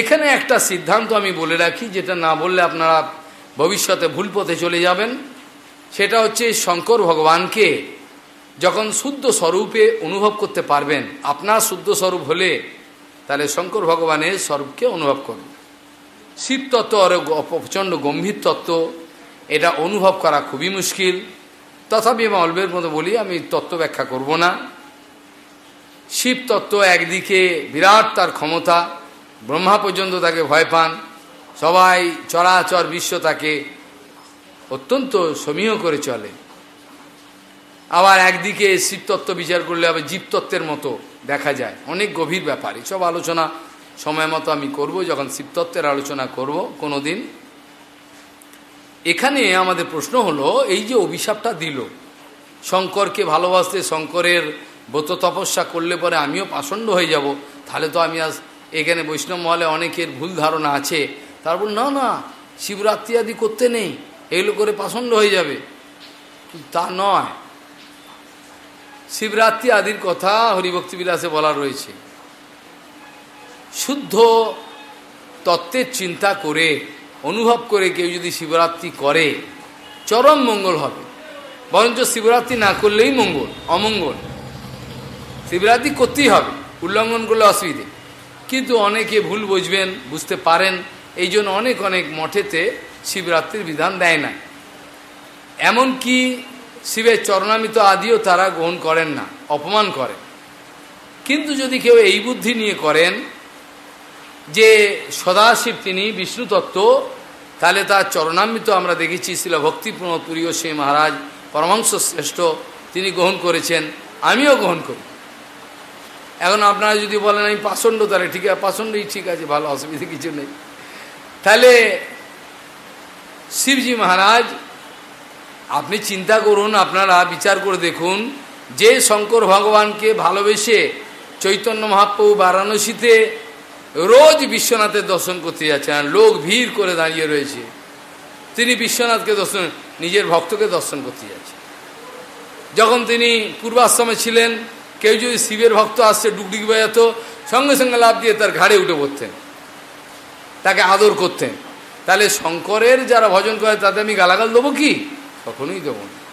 এখানে একটা সিদ্ধান্ত আমি বলে রাখি, যেটা না বললে আপনারা ভবিষ্যতে ভুল পথে চলে যাবেন। সেটা হচ্ছে শঙ্কর ভগবানকে যখন শুদ্ধ স্বরূপে অনুভব করতে পারবেন, আপনার শুদ্ধ স্বরূপ হলে তাহলে শঙ্কর ভগবানের স্বরূপকে অনুভব করুন। শিব তত্ত্ব আর প্রচণ্ড গম্ভীর তত্ত্ব, এটা অনুভব করা খুবই মুশকিল। তথাপি আমি অল্পের মতো বলি, আমি তত্ত্ব ব্যাখ্যা করব না। শিব তত্ত্ব একদিকে বিরাট তার ক্ষমতা ব্রহ্মা পর্যন্ত তাকে ভয় পান। সবাই চরাচর বিশ্ব তাকে অত্যন্ত সমীহ করে চলে। আবার একদিকে শিবতত্ত্ব বিচার করলে আবার জীবতত্ত্বের মতো দেখা যায়। অনেক গভীর ব্যাপার। এসব আলোচনা সময় মতো আমি করব, যখন শিবতত্ত্বের আলোচনা করব কোনো দিন এখানে আমাদের প্রশ্ন হলো, এই যে অভিশাপটা দিল, শঙ্করকে ভালোবাসতে শঙ্করের ব্রত তপস্যা করলে পরে আমিও পাষণ্ড হয়ে যাব। তাহলে তো আমি আজ এখানে বৈষ্ণব মহলে অনেকের ভুল ধারণা আছে। তারপর না না, শিবরাত্রি আদি করতে নেই এগুলো করে পাষণ্ড হয়ে যাবে। তা নয়। শিবরাত্রি আদির কথা হরিভক্তি বিলাসে বলা রয়েছে। শুদ্ধ তত্ত্বের চিন্তা করে, অনুভব করে কেউ যদি শিবরাত্রি করে, চরম মঙ্গল হবে। বরঞ্চ শিবরাত্রি না করলেই মঙ্গল, অমঙ্গল। শিবরাত্রি করতেই হবে, উল্লঙ্ঘন করলে অসুবিধে। কিন্তু অনেকে ভুল বুঝবেন, বুঝতে পারেন। এই জন্য অনেক অনেক মঠেতে শিবরাত্রির বিধান দেয় না। এমনকি শিবের চরণামিত আদিও তারা গ্রহণ করেন না, অপমান করেন। কিন্তু যদি কেউ এই বুদ্ধি নিয়ে করেন যে সদাশিব তিনি বিষ্ণু তত্ত্ব তাহলে তার চরণামৃত আমরা দেখেছি ছিল ভক্তিপ্রমোদ পুরীয় শ্রী মহারাজ পরমাংশ শ্রেষ্ঠ তিনি গ্রহণ করেছেন, আমিও গ্রহণ করি। এখন আপনারা যদি বলেন আমি পাষণ্ড, তাহলে ঠিক আছে, পাষণ্ডই ঠিক আছে, ভালো, অসুবিধা কিছু নেই। তাহলে শিবজি মহারাজ, আপনি চিন্তা করুন, আপনারা বিচার করে দেখুন, যে শঙ্কর ভগবানকে ভালোবেসে চৈতন্য মহাপ্রভু বারাণসীতে রোজ বিশ্বনাথের দর্শন করতে যাচ্ছেন, লোক ভিড় করে দাঁড়িয়ে রয়েছে। তিনি বিশ্বনাথকে দর্শন, নিজের ভক্তকে দর্শন করতে যাচ্ছেন। যখন তিনি পূর্বাশ্রমে ছিলেন কেউ যদি শিবের ভক্ত আসছে ডুকডুক বাজাতো, সঙ্গে সঙ্গে লাভ দিয়ে তার ঘাড়ে উঠে পড়তেন। তাকে আদর করতেন। তাহলে শঙ্করের যারা ভজন করে তাতে আমি গালাগাল দেবো কি? কখনোই দেবো না।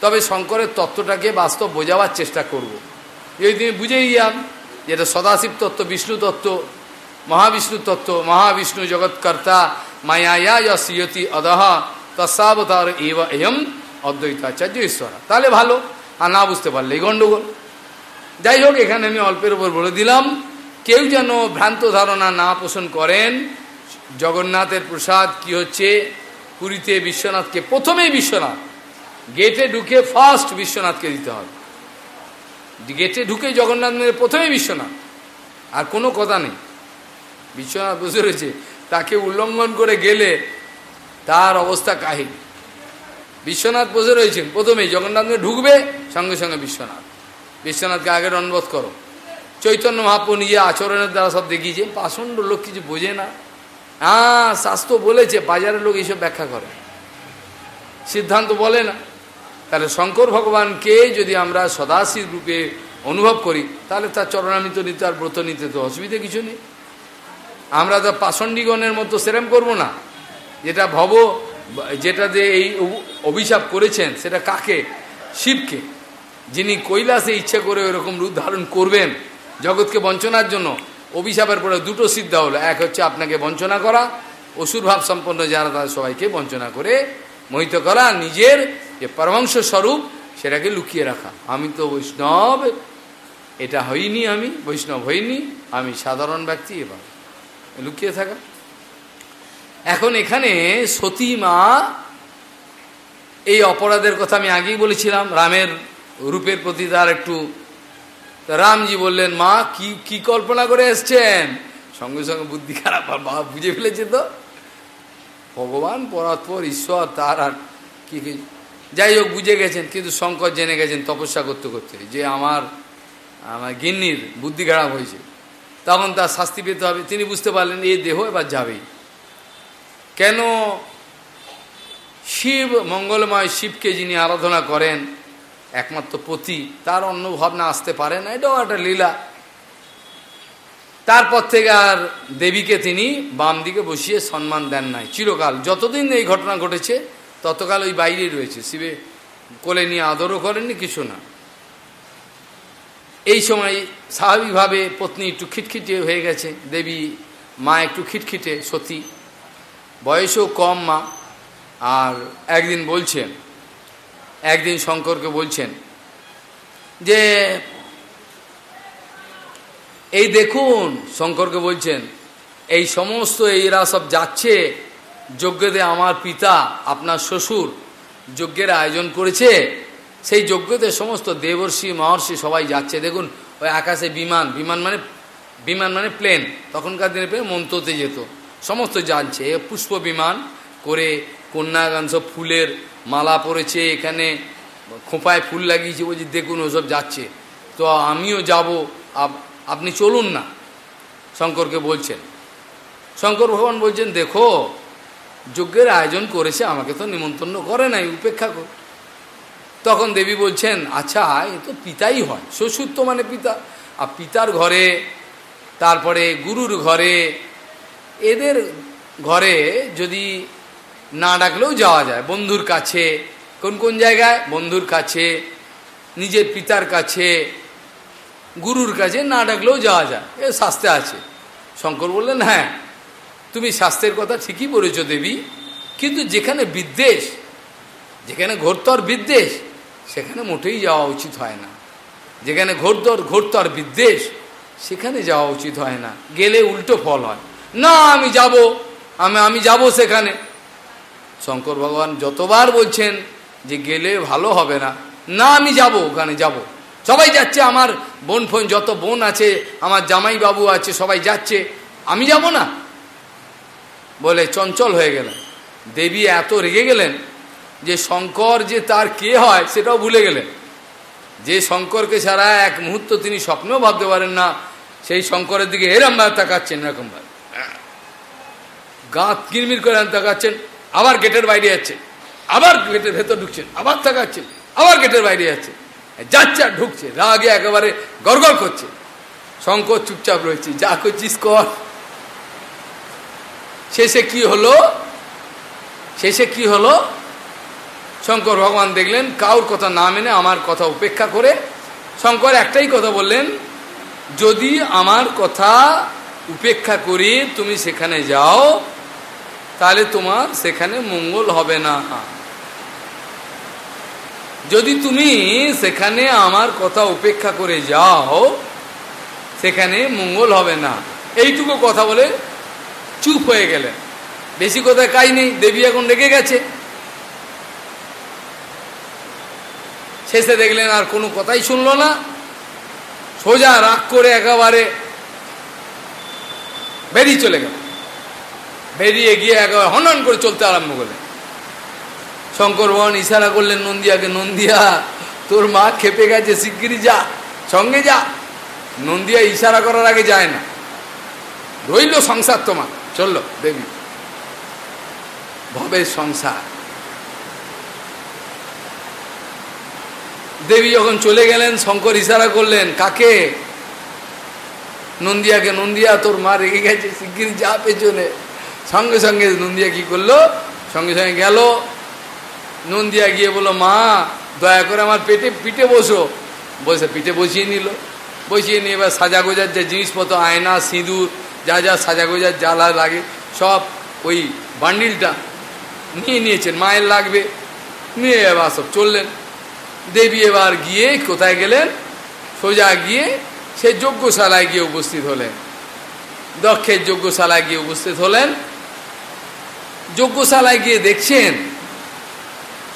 তবে শঙ্করের তত্ত্বটাকে বাস্তব বোঝাবার চেষ্টা করব। এই দিনে বুঝেই গিয়াম যেটা সদাশিব তত্ত্ব, বিষ্ণু তত্ত্ব, মহাবিষ্ণু তত্ত্ব, মহাবিষ্ণু জগৎকর্তা মায়া সিয়তি অদহ তসাবতার এম অদ্বৈতাচার্য ঈশ্বরা। তাহলে ভালো, আর না বুঝতে পারলে এই গণ্ডগোল যাই হোক এখানে আমি অল্পের ওপর বলে দিলাম, কেউ যেন ভ্রান্ত ধারণা না পোষণ করেন, জগন্নাথের প্রসাদ কি হচ্ছে? পুরীতে বিশ্বনাথকে, প্রথমেই বিশ্বনাথ, গেটে ঢুকে ফার্স্ট বিশ্বনাথকে দিতে হবে। গেটে ঢুকে জগন্নাথ মন্দিরে প্রথমেই বিশ্বনাথ, আর কোনো কথা নেই। বিশ্বনাথ বসে রয়েছে তাকে উল্লঙ্ঘন করে গেলে তার অবস্থা কাহিনী। বিশ্বনাথ বসে রয়েছেন প্রথমেই জগন্নাথ ঢুকবে, সঙ্গে সঙ্গে বিশ্বনাথ। বিশ্বনাথকে আগে দণ্ডবোধ করো। চৈতন্য মহাপ্রু নিজে আচরণের দ্বারা সব দেখিয়েছে পাষণ্ড লোক কিছু বোঝে না। হ্যাঁ শাস্ত্র বলেছে বাজারের লোক এইসব ব্যাখ্যা করে। সিদ্ধান্ত বলে না। তাহলে শঙ্কর ভগবানকে যদি আমরা সদাশির রূপে অনুভব করি, তাহলে তার চরণামিত নিতে আর ব্রত নিতে তো অসুবিধে কিছু নেই। আমরা তো পাষণ্ডীগণের মতো সেরেম করব না। যেটা ভব, যেটা যে এই অভিশাপ করেছেন, সেটা কাকে? শিবকে। যিনি কৈলাসে ইচ্ছে করে ওরকম রূপ ধারণ করবেন জগৎকে বঞ্চনার জন্য, অভিশাপের পরে দুটো সিদ্ধা হলো। এক হচ্ছে আপনাকে বঞ্চনা করা, অসুর ভাব সম্পন্ন যারা তাদের সবাইকে বঞ্চনা করে মোহিত করা, নিজের যে পরমাংশ স্বরূপ সেটাকে লুকিয়ে রাখা। আমি তো বৈষ্ণব, এটা হইনি আমি, বৈষ্ণব হইনি, আমি সাধারণ ব্যক্তি এবার। লুকিয়ে থাকা। এখন এখানে সতী মা এই অপরাধের কথা আমি আগেই বলেছিলাম, রামের রূপের প্রতি তার একটু রামজি বললেন, মা, কি কি কল্পনা করে এসছেন? সঙ্গে সঙ্গে বুদ্ধি খারাপ বাবা বুঝে ফেলেছে তো। ভগবান পরাৎপর ঈশ্বর, তার আর কি কি। যাই হোক, বুঝে গেছেন, কিন্তু শঙ্কর জেনে গেছেন তপস্যা করতে করতে, যে আমার আমার গিন্নির বুদ্ধি খারাপ হয়েছে। তখন তার শাস্তি পেতে হবে। তিনি বুঝতে পারলেন এই দেহ এবার যাবেই কেন? শিব, মঙ্গলময় শিবকে যিনি আরাধনা করেন একমাত্র পতি, তার অন্য ভাবনা আসতে পারে না, এটাও একটা লীলা। তারপর থেকে আর দেবীকে তিনি বাম দিকে বসিয়ে সম্মান দেন নাই। চিরকাল, যতদিন এই ঘটনা ঘটেছে, ততকাল ওই বাইরেই রয়েছে। শিবে কোলে নিয়ে আদরও করেননি, কিছু না। এই সময় স্বাভাবিকভাবে পত্নী একটু খিটখিটে হয়ে গেছে। দেবী, মা একটু খিটখিটে, সতী। বয়সও কম মা। আর একদিন বলছেন একদিন শঙ্করকে বলছেন যে, এই দেখুন, শঙ্করকে বলছেন, এই সমস্ত এইরা সব যাচ্ছে, যজ্ঞতে আমার পিতা, আপনার শ্বশুর যজ্ঞের আয়োজন করেছে, সেই যজ্ঞতে সমস্ত দেবর্ষি, মহর্ষি সবাই যাচ্ছে। দেখুন, ওই আকাশে বিমান বিমান মানে বিমান মানে প্লেন, তখনকার দিনে প্লেন মন্ত্রতে যেত। সমস্ত যাচ্ছে, পুষ্প বিমান করে কন্যাগান সব ফুলের মালা পরেছে, এখানে খোঁপায় ফুল লাগিয়েছে, বলছি, দেখুন, ওসব যাচ্ছে। তো আমিও যাব আপনি চলুন না, শঙ্করকে বলছেন। শঙ্কর ভগবান বলছেন, দেখো, যজ্ঞের আয়োজন করেছে, আমাকে তো নিমন্ত্রণ করে নাই, উপেক্ষা কর। তখন দেবী বলছেন আচ্ছা এ তো পিতাই হয়, শ্বশুর তো মানে পিতা। আর পিতার ঘরে, তারপরে গুরুর ঘরে, এদের ঘরে যদি না ডাকলেও যাওয়া যায়। বন্ধুর কাছে, কোন কোন জায়গায়? বন্ধুর কাছে, নিজের পিতার কাছে, গুরুর কাছে না ডাকলেও যাওয়া যায়। এ শাস্তে আছে। শঙ্কর বললেন হ্যাঁ তুমি স্বাস্থ্যের কথা ঠিকই বলেছ দেবী, কিন্তু যেখানে বিদ্বেষ, যেখানে ঘোরতর বিদ্বেষ, সেখানে মোটেই যাওয়া উচিত হয় না। যেখানে ঘোরতর ঘোরতর বিদ্বেষ, সেখানে যাওয়া উচিত হয় না। গেলে উল্টো ফল হয়। না, আমি যাব। আমি আমি যাব সেখানে। শঙ্কর ভগবান যতবার বলছেন যে গেলে ভালো হবে না না, আমি যাব, ওখানে যাব। সবাই যাচ্ছে, আমার বোন ফোন, যত বোন আছে, আমার জামাই বাবু আছে, সবাই যাচ্ছে। আমি যাব না। বলে চঞ্চল হয়ে গেলেন। দেবী এত রেগে গেলেন যে শঙ্কর যে তার কে হয় সেটাও ভুলে গেলেন। যে শঙ্করকে ছাড়া এক মুহূর্ত তিনি স্বপ্নেও ভাবতে পারেন না, সেই শঙ্করের দিকে এরম ভাবে তাকাচ্ছেন এরকমভাবে। গাঁত কিরমির করে তাকাচ্ছেন। আবার গেটের বাইরে যাচ্ছে, আবার গেটের ভেতর ঢুকছেন আবার তাকাচ্ছেন আবার গেটের বাইরে যাচ্ছে। যাচ্ছে আর ঢুকছে, রাগে একেবারে গড়গড় করছে। শঙ্কর চুপচাপ রয়েছে, যা করছিস কর। শেষে কি হলো? শেষে কি হলো? শঙ্কর ভগবান দেখলেন কাউর কথা না মেনে আমার কথা উপেক্ষা করে। শঙ্কর একটাই কথা বললেন, যদি আমার কথা উপেক্ষা করি তুমি সেখানে যাও তাহলে তোমার সেখানে মঙ্গল হবে না। যদি তুমি সেখানে আমার কথা উপেক্ষা করে যাও, সেখানে মঙ্গল হবে না। এইটুকু কথা বলে চুপ হয়ে গেলেন। বেশি কথা কাই নেই, দেবী এখন রেগে গেছে। শেষে দেখলেন আর কোনো কথাই শুনলো না। সোজা রাগ করে একেবারে বেরিয়ে চলে গেল। বেরিয়ে গিয়ে একেবারে হনন করে চলতে আরম্ভ করলেন। শঙ্কর ভগবান ইশারা করলেন, নন্দিয়াকে, নন্দিয়া, তোর মা খেপে গেছে শিগগিরি যা, সঙ্গে যা। নন্দিয়া ইশারা করার আগে যায় না। রইল সংসার তোমার। চলল, দেবী। ভবের সংসার। দেবী যখন চলে গেলেন, শঙ্কর ইশারা করলেন, কাকে? নন্দিয়াকে, নন্দিয়া, তোর মা রেগে গেছে শিগগির যা পেছনে। সঙ্গে সঙ্গে নন্দিয়া কি করল? সঙ্গে সঙ্গে গেল। নন্দিয়া গিয়ে বলল, মা, দয়া করে আমার পেটে, পিঠে বসো। বসে পিঠে বসিয়ে নিল। বসিয়ে নিয়ে এবার সাজা গোজার যে জিনিসপত্র, আয়না, সিঁদুর, যা যা সাজা গোজার জ্বালা লাগে, সব ওই বান্ডিলটা নিয়ে নিয়েছেন। মায়ের লাগবে। নিয়ে এবার সব চললেন। দেবী এবার গিয়ে কোথায় গেলেন? সোজা গিয়ে সে যজ্ঞশালায় গিয়ে উপস্থিত হলেন। দক্ষের যজ্ঞশালায় গিয়ে উপস্থিত হলেন। যজ্ঞশালায় গিয়ে দেখছেন,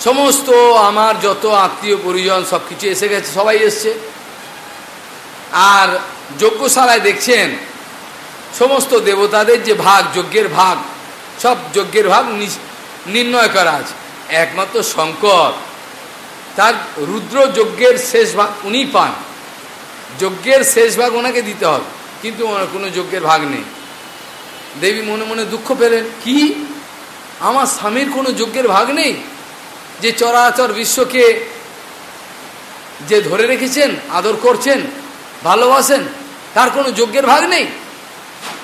সমস্ত আমার যত আত্মীয় পরিজন সব কিছু এসে গেছে, সবাই এসছে। আর যজ্ঞশালায় দেখছেন, সমস্ত দেবতাদের যে ভাগ, যজ্ঞের ভাগ, সব যজ্ঞের ভাগ নির্ণয় করা আছে। একমাত্র শঙ্কর, তার রুদ্র যজ্ঞের শেষ ভাগ উনি পান। যজ্ঞের শেষ ভাগ ওনাকে দিতে হবে, কিন্তু ওনার কোনো যজ্ঞের ভাগ নেই। দেবী মনে মনে দুঃখ পেলেন, কি? আমার স্বামীর কোনো যজ্ঞের ভাগ নেই? যে চরাচর বিশ্বকে যে ধরে রেখেছেন, আদর করছেন, ভালোবাসেন, তার কোনো যজ্ঞের ভাগ নেই?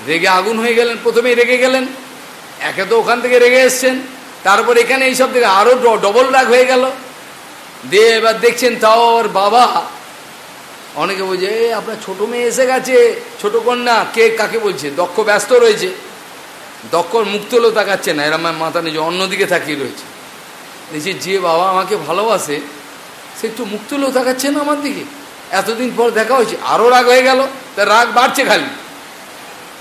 রেগে আগুন হয়ে গেলেন, প্রথমেই রেগে গেলেন, একে তো ওখান থেকে রেগে এসছেন, তারপর এখানে এইসব থেকে আরও ডবল রাগ হয়ে গেল। দিয়ে এবার দেখছেন তাও ওর বাবা, অনেকে বলছে আপনার ছোটো মেয়ে এসে গেছে, ছোট কন্যা, কে, কাকে বলছে? দক্ষ, ব্যস্ত রয়েছে। দক্ষর মুখ তুলেও তাকাচ্ছে না। এরম মাথা নিজে অন্যদিকে তাকিয়ে রয়েছে। দেখছি যে বাবা আমাকে ভালোবাসে, সে একটু মুখ তুলেও তাকাচ্ছে না আমার দিকে। এতদিন পর দেখা হয়েছে আরও রাগ হয়ে গেল তার রাগ বাড়ছে খালি।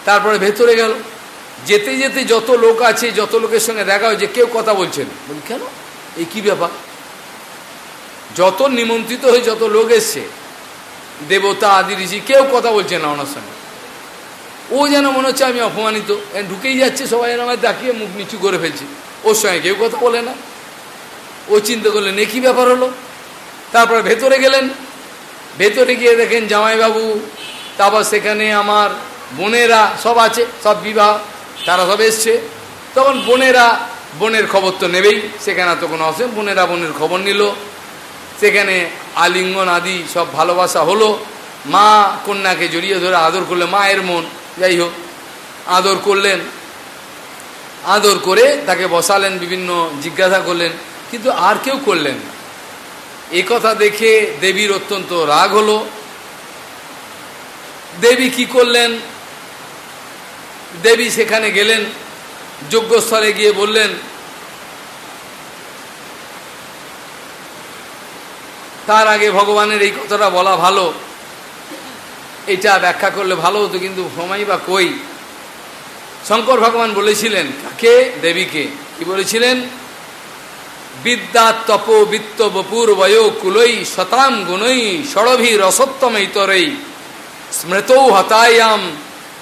তারপরে ভেতরে গেল। যেতে যেতে যত লোক আছে, যত লোকের সঙ্গে দেখা হয়েছে, কেউ কথা বলছে না। বলি, কেন? এই কী ব্যাপার? যত নিমন্ত্রিত হয়ে যত লোক এসছে, দেবতা, আদি, ঋষি, কেউ কথা বলছে না ওনার সঙ্গে। ও যেন মনে হচ্ছে আমি অপমানিত। ঢুকেই যাচ্ছে সবাই আমায় ডাকিয়ে মুখ নিচু করে ফেলছে। ওর সঙ্গে কেউ কথা বলে না। ও চিন্তা করলেন, এ কী ব্যাপার হলো? তারপরে ভেতরে গেলেন। ভেতরে গিয়ে দেখেন জামাইবাবু, তারপর সেখানে আমার বোনেরা সব আছে, সব বিবাহ, তারা সব এসছে। তখন বোনেরা বোনের খবর তো নেবেই, সেখানে তো কোনো বোনেরা বোনের খবর নিল। সেখানে আলিঙ্গন আদি সব ভালোবাসা হলো। মা কন্যাকে জড়িয়ে ধরে আদর করলে মায়ের মন। যাই হোক আদর করলেন। আদর করে তাকে বসালেন, বিভিন্ন জিজ্ঞাসা করলেন, কিন্তু আর কেউ করলেন এ কথা দেখে দেবীর অত্যন্ত রাগ হলো। দেবী কি করলেন? দেবী সেখানে গেলেন, যজ্ঞস্থলে গিয়ে বললেন, তার আগে ভগবানের এই কথাটা বলা ভালো। এটা ব্যাখ্যা করলে ভালো হতো, কিন্তু সময় বা কই? শঙ্কর ভগবান বলেছিলেন, কাকে? দেবীকে। কি বলেছিলেন? বিদ্যা তপ বিত্ত বপুর বয় কুলই শতাম গুণই ষড়ভি রসোত্তম ইতরই স্মৃতৌ হতায়াম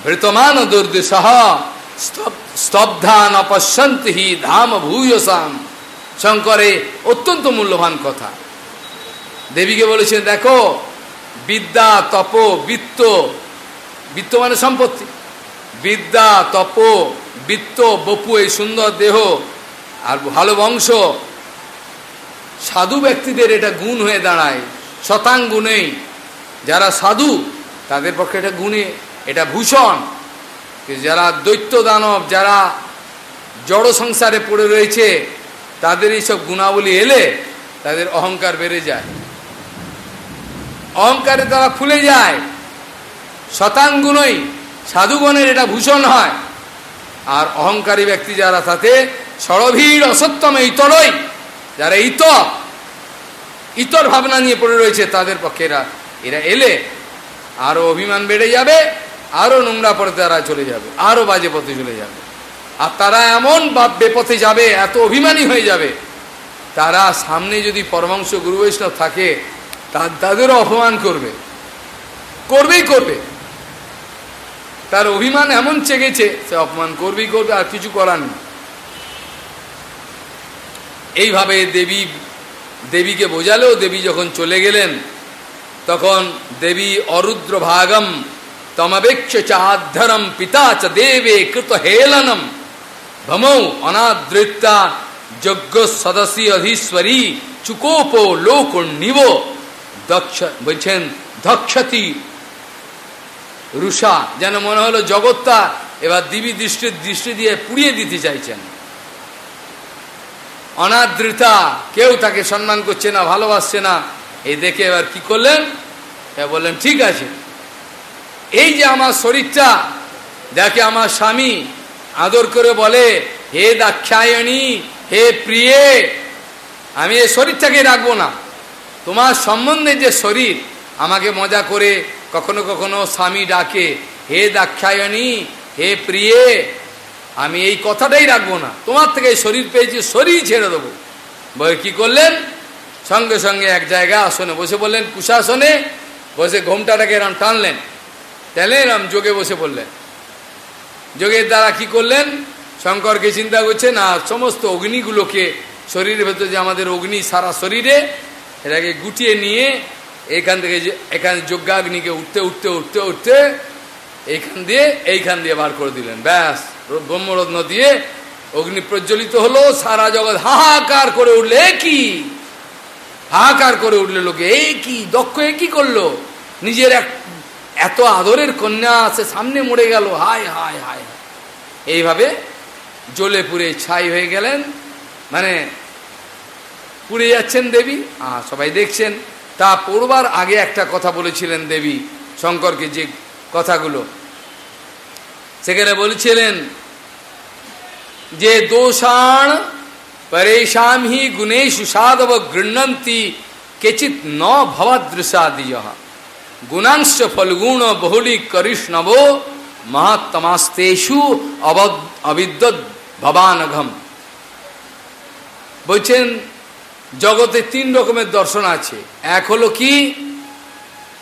ভৃতমান দুর্দশহ স্তব্ধান অপশ্যন্ত হি ধাম ভূয়সাম। শঙ্করে অত্যন্ত মূল্যবান কথা। দেবীকে বলেছেন, দেখো বিদ্যা, তপ, বিত্ত। বিত্ত মানে সম্পত্তি। বিদ্যা, তপ, বিত্ত, বপু, এই সুন্দর দেহ। আর ভালো বংশ। সাধু ব্যক্তিদের এটা গুণ হয়ে দাঁড়ায়। শতাঙ্গুণেই যারা সাধু, তাদের পক্ষে এটা গুণে, এটা ভূষণ। যারা দৈত্য দানব, যারা জড় সংসারে পড়ে রয়েছে, তাদের এইসব গুণাবলী এলে তাদের অহংকার বেড়ে যায়। অহংকারে তারা ফুলে যায়। শতাঙ্গুণই সাধুগণের এটা ভূষণ হয়। আর অহংকারী ব্যক্তি যারা তাতে সরভীর অসত্যম ইতরই যারা ইত ইতর ভাবনা নিয়ে পড়ে রয়েছে, তাদের পক্ষে এরা এরা এলে আরও অভিমান বেড়ে যাবে আরও নোংরা পথে তারা চলে যাবে আরও বাজে পথে চলে যাবে। আর তারা এমন বেপথে যাবে, এত অভিমানী হয়ে যাবে, তারা সামনে যদি পরমাংশ গুরু বৈষ্ণব থাকে তাদেরও অপমান করবে। করবেই করবে। তার অভিমান এমন চেগেছে, সে অপমান করবেই করবে, আর কিছু করার নেই। এইভাবে দেবী, দেবীকে বোঝালেও দেবী যখন চলে গেলেন, তখন দেবী অরুদ্র ভাগম তমবেক্ষ চাধরম পিতা চ দেবে কৃত হেলনম। ভমৌ অনাদৃত্তা যজ্ঞ সদস্য অধীশ্বরী চুকোপ লোক নিব দক্ষ, বলছেন, দক্ষতি। রুষা যেন মনে হলো জগৎটা এবার দিবি দৃষ্টির দৃষ্টি দিয়ে পুড়িয়ে দিতে চাইছেন। অনাদৃতা, কেউ তাকে সম্মান করছে না, ভালোবাসছে না। এই দেখে এবার কি করলেন? বললেন, ঠিক আছে। এই যে আমার শরীরটা দেখে আমার স্বামী আদর করে বলে, হে দাক্ষায়ণী, হে প্রিয়ে, আমি এই শরীরটাকে রাখব না। তোমার সম্বন্ধে যে শরীর, আমাকে মজা করে কখনো কখনো স্বামী ডাকে, হে দাক্ষায়ণী, হে প্রিয়ে, আমি এই কথাটাই রাখব না। তোমার থেকে শরীর পেয়েছি শরীর ছেড়ে দেবো। বলে কি করলেন? সঙ্গে সঙ্গে এক জায়গা আসনে বসে বললেন, কুশাসনে? বসে ঘোমটাটাকে এরম টানলেন। টানলেন এরম যোগে বসে পড়লেন। যোগের দ্বারা কি করলেন? শঙ্করকে চিন্তা করছেন আর সমস্ত অগ্নিগুলোকে, শরীরের ভেতরে যে আমাদের অগ্নি, সারা শরীরে এটাকে গুটিয়ে নিয়ে এখান থেকে এখানে যজ্ঞাগ্নিকে উঠতে উঠতে উঠতে উঠতে এইখান দিয়ে এইখান দিয়ে বার করে দিলেন। ব্যাস ব্রহ্মরত্ন দিয়ে অগ্নি প্রজ্বলিত হলো, সারা জগৎ হাহাকার করে উঠলে কি? হাহাকার করে উঠলে লোকে এই কি? দক্ষ এ কি করল? নিজের এক এত আদরের কন্যা আছে, সামনে মরে গেল, হায় হায় হায়। এইভাবে জ্বলে পুড়ে ছাই হয়ে গেলেন। মানে পুড়ে যাচ্ছেন দেবী। আর সবাই দেখছেন। তা পড়বার আগে একটা কথা বলেছিলেন দেবী শঙ্করকে যে কথাগুলো। সেখানে বলেছিলেন যে দোষাণ পরেশাম হি গুণেশু সাধব গৃহন্তি কেচিত ন ভবদৃশাদিয় গুণাংশ ফলগুণ বহুলি করিষ্ণব মহাত্মাস্তেষু অবিদ্যৎ ভবানঘম। বলছেন জগতে তিন রকমের দর্শন আছে। এক হলো কি?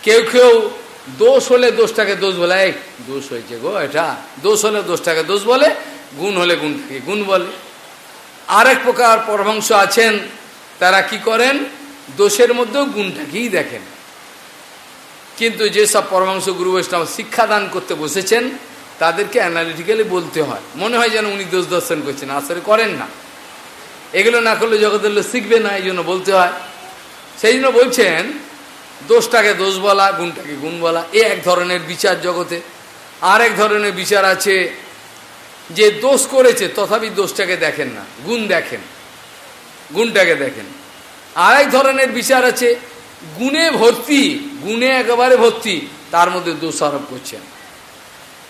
কেউ কেউ দোষ হলে দোষটাকে দোষ বলে এক দোষ হয়েছে গো এটা। দোষ হলে দোষটাকে দোষ বলে, গুণ হলে গুণটাকে গুণ বলে। আরেক প্রকার পরভংশ আছেন, তারা কি করেন? দোষের মধ্যেও গুণটাকেই দেখেন। কিন্তু যেসব পরমাংশ গুরু বৈষ্ণব শিক্ষাদান করতে বসেছেন, তাদেরকে অ্যানালিটিক্যালি বলতে হয়। মনে হয় যেন উনি দোষ দর্শন করছেন, আসলে করেন না। এগুলো না করলে জগতের লোক শিখবে না এই জন্য বলতে হয়। সেই জন্য বলছেন, দোষটাকে দোষ বলা, গুণটাকে গুণ বলা, এ এক ধরনের বিচার জগতে। আর এক ধরনের বিচার আছে, যে দোষ করেছে, তথাপি দোষটাকে দেখেন না, গুণ দেখেন, গুণটাকে দেখেন। আরেক ধরনের বিচার আছে, গুণে ভর্তি, গুণে একেবারে ভর্তি, তার মধ্যে দোষ আরোপ করছেন।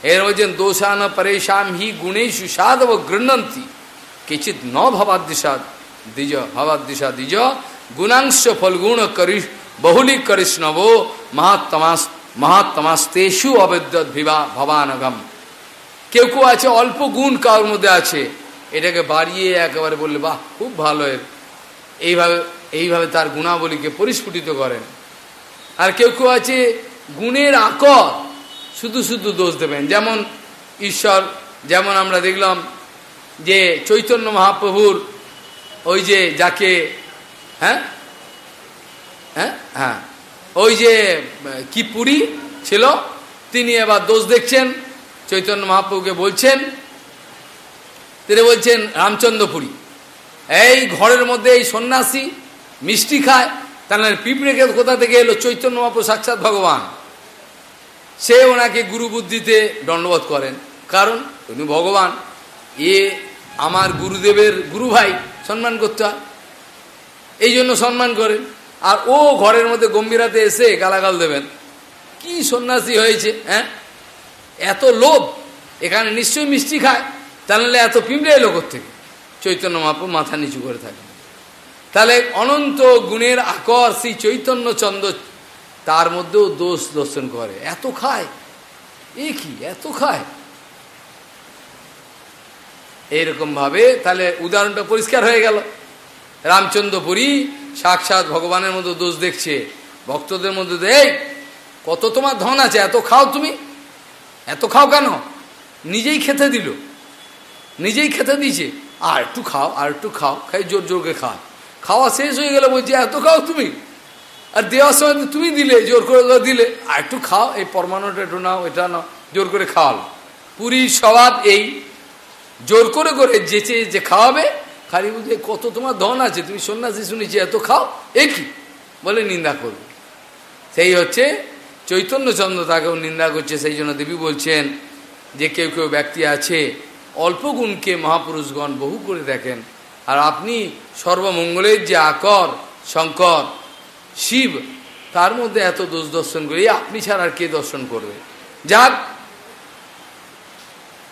এর বলছেন দোষান পরেশাম হি গুণে সুসাদব গৃহন্তি। কিচিত ন ভবাদিশাদ দ্বিজ ভবাদিশা দ্বিজ গুণাংশ ফলগুণ করি বহুলি করিষ্ণব মহাত্মাস মহাত্মাস্তেষু অবেদ্যৎ ভিবা ভবানগম কেউ কেউ আছে, অল্প গুণ কারোর মধ্যে আছে। এটাকে বাড়িয়ে একেবারে বললে, বাহ, খুব ভালো এর। এইভাবে এইভাবে তার গুণাবলীকে পরিস্ফুটিত করেন। আর কেউ কেউ আছে, গুণের আকর। শুধু শুধু দোষ দেবেন। যেমন ঈশ্বর, যেমন আমরা দেখলাম যে চৈতন্য মহাপ্রভুর ওই যে যাকে হ্যাঁ? হ্যাঁ? হ্যাঁ। ওই যে, কি পুরী ছিল, তিনি এবার দোষ দেখছেন, চৈতন্য মহাপ্রভুকে বলছেন, তিনি বলছেন, রামচন্দ্রপুরী, এই ঘরের মধ্যে এই সন্ন্যাসী মিষ্টি খায়, তাহলে পিঁপড়েকে কোথা থেকে এলো? চৈতন্য মহাপ্রভু সাক্ষাৎ ভগবান। সে ওনাকে গুরু বুদ্ধিতে দণ্ডবোধ করেন। কারণ, উনি ভগবান। এ আমার গুরুদেবের গুরু ভাই সম্মান করতে হয়। এই জন্য সম্মান করেন। আর ও ঘরের মধ্যে গম্ভীরাতে এসে গালাগাল দেবেন। কি সন্ন্যাসী হয়েছে হ্যাঁ? এত লোভ, এখানে নিশ্চয়ই মিষ্টি খায়। তাহলে এত পিঁপড়ে এলো থেকে চৈতন্য মাপু মাথা নিচু করে থাকে। তাহলে অনন্ত গুণের আকর সেই চৈতন্য চন্দ্র তার মধ্যেও দোষ দর্শন করে। এত খায়? এ কি? এত খায়? এইরকম ভাবে তাহলে উদাহরণটা পরিষ্কার হয়ে গেল। রামচন্দ্রপুরী সাক্ষাৎ ভগবানের মতো দোষ দেখছে, ভক্তদের মধ্যে এই, কত তোমার ধন আছে, এত খাও তুমি। এত খাও কেন? নিজেই খেতে দিল। নিজেই খেতে দিয়েছে। আর একটু খাও, আর একটু খাও, খাই জোর জোরকে খাও। খাওয়া শেষ হয়ে গেলে বলছি, এত খাও তুমি। আর দেওয়ার সময় তুমি দিলে, জোর করে দিলে। আর একটু খাও, এই পরমাণুটা একটু নাও, এটা নাও, জোর করে খাওয়াল। পুরীর স্বভাব এই। জোর করে করে যেচে যে খাওয়াবে, খালি বুঝে কত তোমার ধন আছে, তুমি সন্ন্যাসী শুনেছি, এত খাও। এ কি? বলে নিন্দা করবে। সেই হচ্ছে চৈতন্যচন্দ্র তাকেও নিন্দা করছে, সেই জন্য দেবী বলছেন যে, কেউ কেউ ব্যক্তি আছে, অল্প গুণকে মহাপুরুষগণ বহু করে দেখেন, আর আপনি সর্বমঙ্গলের যে আকর, শঙ্কর, শিব, তার মধ্যে এত দোষ দর্শন করি আপনি ছাড়া আর কে দর্শন করবে? যাক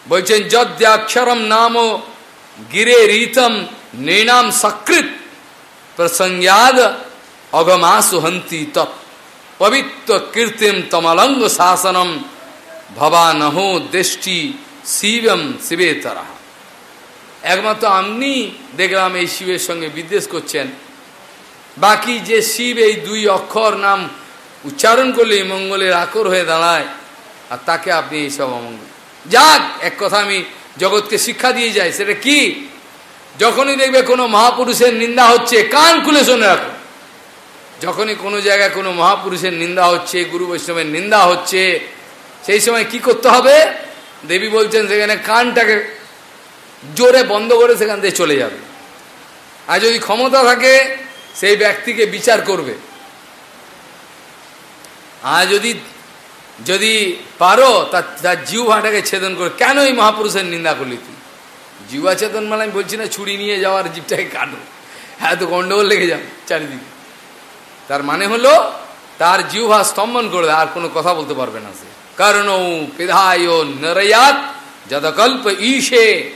বলছেন, যদ্যাক্ষরম নাম গিরে রীতম নৃণাম সকৃত প্রসঙ্গাদ অগমাসু হন্তি তৎ। পবিত্র কীর্তিম তমলঙ্গ শাসনম ভবানহো দৃষ্টি শিবম শিবে তারা একমাত্র আপনি দেখলাম এই শিবের সঙ্গে বিদ্বেষ করছেন। বাকি যে শিব এই দুই অক্ষর নাম উচ্চারণ করলে মঙ্গলের আকর হয়ে দাঁড়ায়, আর তাকে আপনি এইসব অমঙ্গল যাক, এক কথা আমি জগৎকে শিক্ষা দিয়ে যাই, সেটা কি? যখনই দেখবে কোনো মহাপুরুষের নিন্দা হচ্ছে, কান খুলে শুনে রাখো। যখনই কোনো জায়গায় কোনো মহাপুরুষের নিন্দা হচ্ছে, গুরু বৈষ্ণবের নিন্দা হচ্ছে, সেই সময় কি করতে হবে? দেবী বলছেন, সেখানে কানটাকে জোরে বন্ধ করে সেখান থেকে চলে যাবে। আর যদি ক্ষমতা থাকে, সেই ব্যক্তিকে বিচার করবে। আর যদি যদি পারো, তার তার জিহ্বাটাকে ছেদন করে। কেন এই মহাপুরুষের নিন্দা করলি তুই? জিহ্বা ছেদন মানে আমি বলছি না, ছুরি নিয়ে যাওয়ার জীবটাকে কাটো। হ্যাঁ তো গন্ডগোল লেগে যাবে চারিদিকে। তার মানে হলো, তার জিহ্বা স্তম্ভন করে আর কোনো কথা বলতে পারবে না সে। কারণ পিধায় নরয়াত যদকল্প ঈশে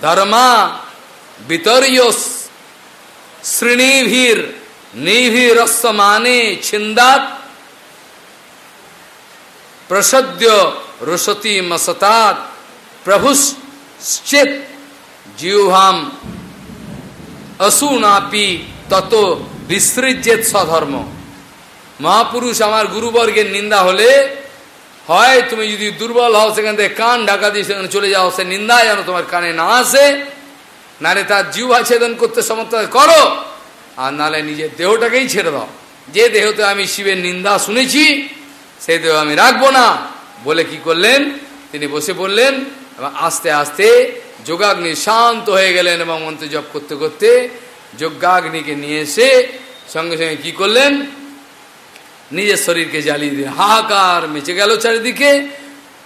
ধর্মা বিতর্যস শ্রেণীভির নিভিরস্যমানে ছিন্দাত প্রসদ্য রসতি মসতাৎ প্রভুশ্চিত জিহ্বাম অসুনাপি তত বিসৃজ্যেত স্বধর্ম। মহাপুরুষ আমার গুরুবর্গের নিন্দা হলে, হয় তুমি যদি দুর্বল হও, সেখান থেকে কান ঢাকা দিয়ে সেখানে চলে যাও, সে নিন্দা যেন তোমার কানে না আসে। নালে তার জিহ্বা ছেদন করতে সমর্থ করো, আর নালে নিজের দেহটাকেই ছেড়ে দাও। যে দেহতে আমি শিবের নিন্দা শুনেছি সেই দেহ আমি রাখব না। বলে কি করলেন? তিনি বসে পড়লেন এবং আস্তে আস্তে যোগাগ্নি শান্ত হয়ে গেলেন এবং মন্ত্র জপ করতে করতে যজ্ঞাগ্নিকে নিয়ে এসে সঙ্গে সঙ্গে কি করলেন? নিজের শরীরকে জ্বালিয়ে দিয়ে হাহাকার মেচে গেল চারিদিকে।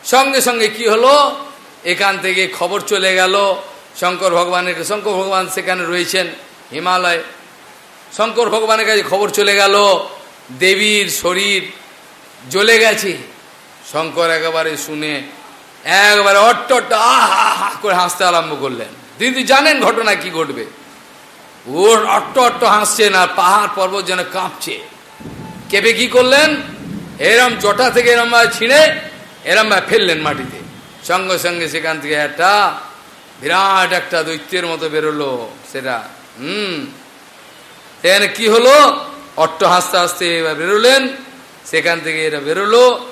সঙ্গে সঙ্গে কি হলো? এখান থেকে খবর চলে গেল। শঙ্কর ভগবানের শঙ্কর ভগবান সেখানে রয়েছেন হিমালয়। শঙ্কর ভগবানের কাছে খবর চলে গেল। দেবীর শরীর জ্বলে গেছে। শঙ্কর একেবারে শুনে, একবারে অট্ট অট্ট আহা হা করে হাসতে আরম্ভ করলেন। দিদি, জানেন ঘটনা কি ঘটবে? ওর অট্ট অট্ট হাসছেন আর পাহাড় পর্বত যেন কাঁপছে। কেঁপে কি করলেন? এরম জটা থেকে এরম ছিঁড়ে, এরম ফেললেন মাটিতে। সঙ্গে সঙ্গে সেখান থেকে একটা বিরাট একটা দৈত্যের মতো বেরোলো সেটা। হুম। কি হলো? অট্ট হাসতে হাসতে এবার বেরোলেন। সেখান থেকে এরা বেরোলো।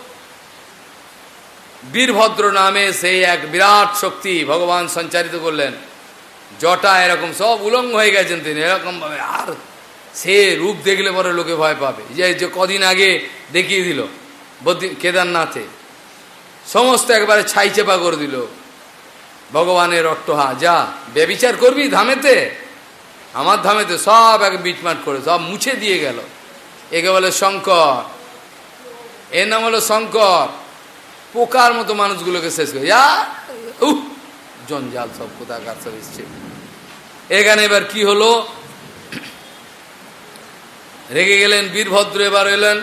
বীরভদ্র নামে সেই এক বিরাট শক্তি ভগবান সঞ্চারিত করলেন। জটা এরকম সব উলঙ্গ হয়ে গেছেন তিনি। এরকম ভাবে আর সে রূপ দেখলে পরে লোকে ভয় পাবে। যে যে কদিন আগে দেখিয়ে দিল কেদারনাথে। সমস্ত একবারে ছাই চেপা করে দিল। ভগবানের অট্টহা, যা, ব্যবিচার করবি ধামেতে? আমার ধামেতে সব এক বিটমাট করে, সব মুছে দিয়ে গেল। একে বলে, শঙ্কর এর নাম হলো শঙ্কর। পোকার মতো মানুষগুলোকে শেষ করে। যা উহ! জঞ্জাল সব কোথাকার সব এসছে। এখানে এবার কি হলো? রেগে গেলেন, বীরভদ্র এবার এলেন।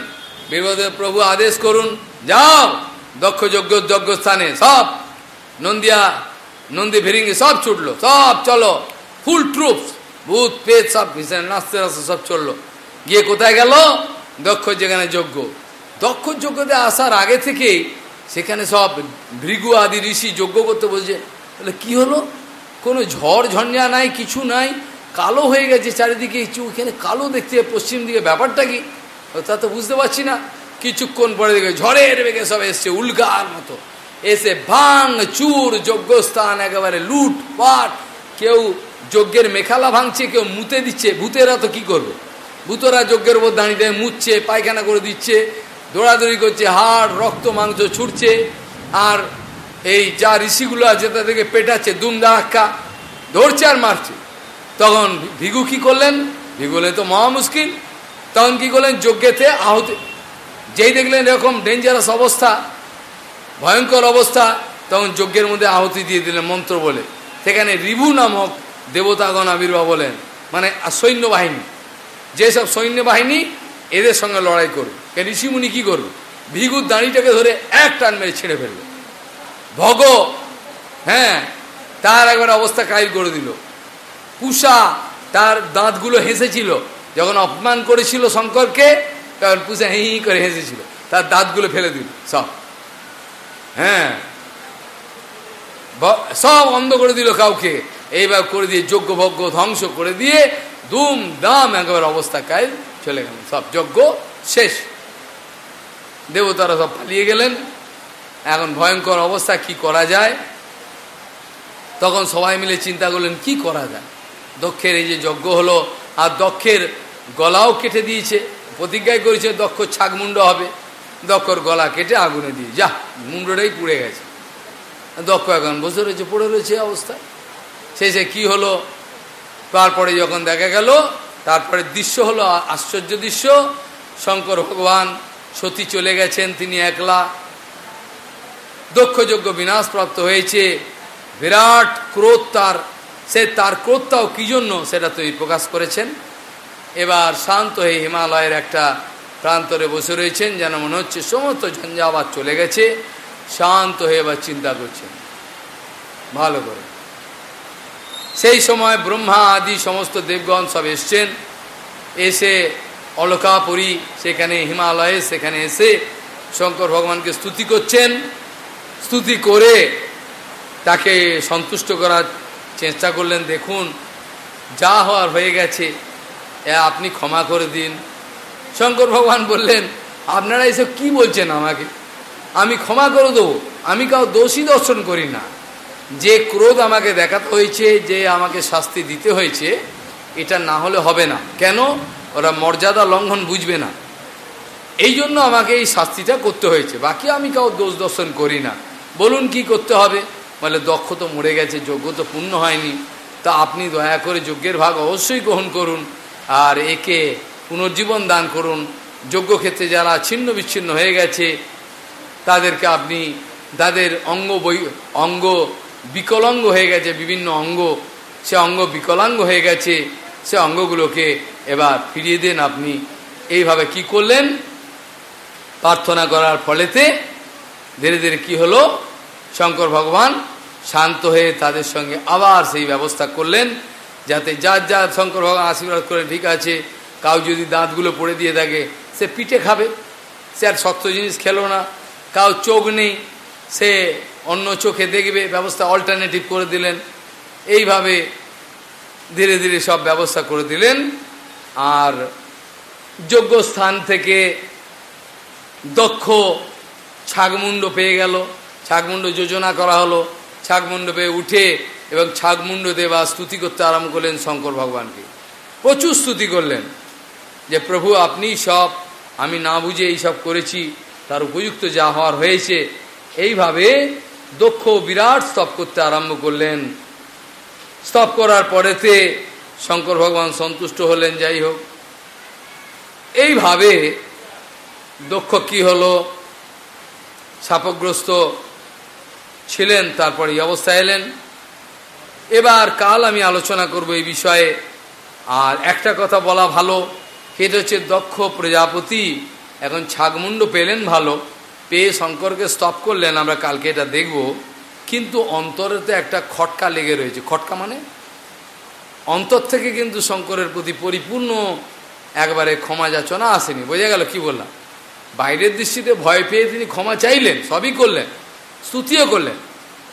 বীরভদ্র প্রভু আদেশ করুন, যাও! দক্ষ যজ্ঞ যজ্ঞ স্থানে সব। নন্দিয়া, নন্দী ভিরিঙ্গি সব ছুটলো, সব চলো। ফুল ট্রুপস, ভূত পেট সব নাচতে নাচতে সব চলল। গিয়ে কোথায় গেল? দক্ষ যেখানে যজ্ঞ দক্ষ যজ্ঞতে আসার আগে থেকেই সেখানে সব ভৃগু আদি ঋষি যজ্ঞ করতে বলছে, তাহলে কি হলো? কোনো ঝড় ঝঞ্ঝা নাই, কিছু নাই, কালো হয়ে গেছে চারিদিকে এখানে কালো দেখতে পশ্চিম দিকে ব্যাপারটা কি? তা তো বুঝতে পারছি না। কিছুক্ষণ পরে দেখে ঝড়ের বেগে সব এসছে উল্কার মতো। এসে ভাঙ, চুর, যজ্ঞস্থান, একেবারে লুট, পাট। কেউ যজ্ঞের মেখালা ভাঙছে, কেউ মুতে দিচ্ছে। ভূতেরা তো কি করবে? ভূতরা যজ্ঞের উপর দাঁড়িয়ে মুচ্ছে পায়খানা করে দিচ্ছে। দৌড়াদৌড়ি করছে, হাড়, রক্ত, মাংস ছুটছে, আর এই যা ঋষিগুলো আছে তাদেরকে পেটাচ্ছে, দুম দাঁড়াক্কা ধরছে আর মারছে। তখন ভিগু কি করলেন? ভিগুলে তো মহা মুশকিল। তখন কি করলেন? যজ্ঞেতে আহত, যেই দেখলেন এরকম ডেঞ্জারাস অবস্থা, ভয়ঙ্কর অবস্থা, তখন যজ্ঞের মধ্যে আহতি দিয়ে দিলেন মন্ত্র বলে। সেখানে রিভু নামক দেবতাগণ আবির্ভাব বলেন মানে সৈন্যবাহিনী। যেসব সৈন্যবাহিনী এদের সঙ্গে লড়াই করবে ঋষিমুনি কি করবে ভিগুর দাঁড়িটাকে ধরে এক টান মেরে ছেড়ে ফেলবে ভগ হ্যাঁ তার একবার অবস্থা কাইল করে দিল। পুষা তার দাঁতগুলো হেসেছিল। যখন অপমান করেছিল শঙ্করকে, তখন পুষা হি করে হেসেছিল। তার দাঁতগুলো ফেলে দিল, সব। হ্যাঁ। সব অন্ধ করে দিল কাউকে। এইবার করে দিয়ে যজ্ঞ ভজ্ঞ ধ্বংস করে দিয়ে দুম দাম একবার অবস্থা কাইল চলে গেল সব যজ্ঞ শেষ। দেবতারা সব পালিয়ে গেলেন। এখন ভয়ঙ্কর অবস্থা, কি করা যায়? তখন সবাই মিলে চিন্তা করলেন, কি করা যায়? দক্ষের এই যে যজ্ঞ হলো, আর দক্ষের গলাও কেটে দিয়েছে। প্রতিজ্ঞায় করেছে, দক্ষ ছাগমুন্ড হবে। দক্ষর গলা কেটে আগুনে দিয়ে, যা মুন্ডটাই পুড়ে গেছে। দক্ষ এখন বসে রয়েছে, পড়ে রয়েছে অবস্থা শেষে কি হলো? তারপরে যখন দেখা গেল তারপরে দৃশ্য হলো আশ্চর্য দৃশ্য। শঙ্কর ভগবান সতী চলে গেছেন, তিনি একলা। দক্ষযোগ্য বিনাশপ্রাপ্ত হয়েছে। বিরাট ক্রোধ তার, সে তার ক্রোধটাও কী জন্য সেটা তৈরি প্রকাশ করেছেন। এবার শান্ত হয়ে হিমালয়ের একটা প্রান্তরে বসে রয়েছেন, যেন মনে হচ্ছে সমস্ত ঝঞ্ঝাবাদ চলে গেছে। শান্ত হয়ে এবার চিন্তা করছেন। ভালো করে। সেই সময় ব্রহ্মা আদি সমস্ত দেবগণ সব এসছেন। এসে অলকাপুরী, সেখানে হিমালয়ে, সেখানে এসে শঙ্কর ভগবানকে স্তুতি করছেন। স্তুতি করে তাকে সন্তুষ্ট করার চেষ্টা করলেন, দেখুন, যা হওয়ার হয়ে গেছে আপনি ক্ষমা করে দিন। শঙ্কর ভগবান বললেন, আপনারা এসব কি বলছেন আমাকে? আমি ক্ষমা করে দেবো, আমি কাউ দোষী দর্শন করি না। যে ক্রোধ আমাকে দেখাতে হয়েছে, যে আমাকে শাস্তি দিতে হয়েছে, এটা না হলে হবে না। কেন? ওরা মর্যাদা লঙ্ঘন বুঝবে না। এই জন্য আমাকে এই শাস্তিটা করতে হয়েছে। বাকি আমি কাউ দোষ দর্শন করি না। বলুন কি করতে হবে? বলে, দক্ষ তো মরে গেছে যোগ্য তো পূর্ণ হয়নি। তা আপনি দয়া করে যজ্ঞের ভাগ অবশ্যই গ্রহণ করুন আর একে পুনর্জীবন দান করুন। যোগ্য ক্ষেত্রে যারা ছিন্ন বিচ্ছিন্ন হয়ে গেছে, তাদেরকে আপনি তাদের অঙ্গ বই অঙ্গ বিকলাঙ্গ হয়ে গেছে বিভিন্ন অঙ্গ। সে অঙ্গ বিকলাঙ্গ হয়ে গেছে, সে অঙ্গগুলোকে এবার ফিরিয়ে দেন আপনি। এইভাবে কি করলেন? প্রার্থনা করার ফলেতে ধীরে ধীরে কি হলো? শঙ্কর ভগবান শান্ত হয়ে তাদের সঙ্গে আবার সেই ব্যবস্থা করলেন, যাতে যার যার শঙ্কর ভগবান আশীর্বাদ করে ঠিক আছে, কাউ যদি দাঁতগুলো পড়ে দিয়ে থাকে, সে পিঠে খাবে, সে আর শক্ত জিনিস খেলো না, কাউ চোখ নেই, সে অন্য চোখে দেখবে, ব্যবস্থা অল্টারনেটিভ করে দিলেন। এইভাবে ধীরে ধীরে সব ব্যবস্থা করে দিলেন। আর যোগ্য স্থান থেকে দক্ষ ছাগমুণ্ড পেয়ে গেল। ছাগমুণ্ড যোজনা করা হলো। ছাগমুণ্ড পেয়ে উঠে এবং ছাগমুণ্ড দেবা স্তুতি করতে আরম্ভ করলেন শঙ্কর ভগবানকে। প্রচুর স্তুতি করলেন যে, প্রভু, আপনি সব, আমি না বুঝে এই সব করেছি, তার উপযুক্ত যা হওয়ার হয়েছে। এইভাবে দক্ষ বিরাট স্তব করতে আরম্ভ করলেন। স্তব করার পরেতে শঙ্কর ভগবান সন্তুষ্ট হলেন, যাই হোক। এইভাবে দক্ষ কি হলো? সাপগ্রস্ত ছিলেন, তারপর এই অবস্থায় এলেন। এবার কাল আমি আলোচনা করব এই বিষয়ে। আর একটা কথা বলা ভালো, সেটা হচ্ছে দক্ষ প্রজাপতি, এখন ছাগমুণ্ড পেলেন ভালো। পেয়ে শঙ্করকে স্তপ করলেন, আমরা কালকে এটা দেখব। কিন্তু অন্তরেতে একটা খটকা লেগে রয়েছে। খটকা মানে? অন্তর থেকে কিন্তু শঙ্করের প্রতি পরিপূর্ণ, একবারে ক্ষমা যাচনা আসেনি। বোঝা গেল, কি বললাম? বাইরের দৃষ্টিতে ভয় পেয়ে তিনি ক্ষমা চাইলেন, সবই করলেন, স্তুতিও করলেন।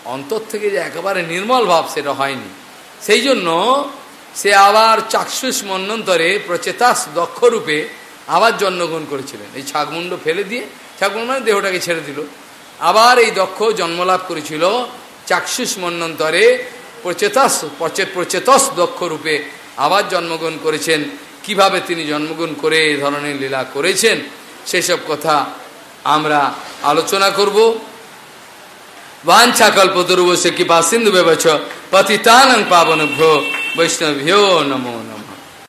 অন্তর থেকে যে একেবারে নির্মল ভাব সেটা হয়নি। সেই জন্য সে আবার চাক্ষুষ মন্নন্তরে প্রচেতাস দক্ষরূপে আবার জন্মগ্রহণ করেছিলেন। এই ছাগমুণ্ড ফেলে দিয়ে ঠাকুর মানে দেহটাকে ছেড়ে দিল। আবার এই দক্ষ জন্মলাভ করেছিল চাক্ষুষ মন্নন্তরে প্রচেতাস প্রচেতস দক্ষ রূপে। আবার জন্মগ্রহণ করেছেন। কীভাবে তিনি জন্মগ্রহণ করে এ ধরনের লীলা করেছেন, সেসব কথা আমরা আলোচনা করব। বাঞ্ছা কল্প বসে কৃপা সিন্ধু বেবছ পতিতানং পাবন ভ্যো বৈষ্ণভ্যো নমন